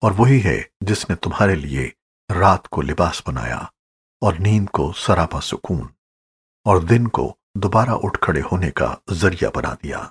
اور وہی ہے جس نے تمہارے لیے رات کو لباس بنایا اور نیند کو سراپا سکون اور دن کو دوبارہ اٹھ کھڑے ہونے کا ذریعہ بنا دیا۔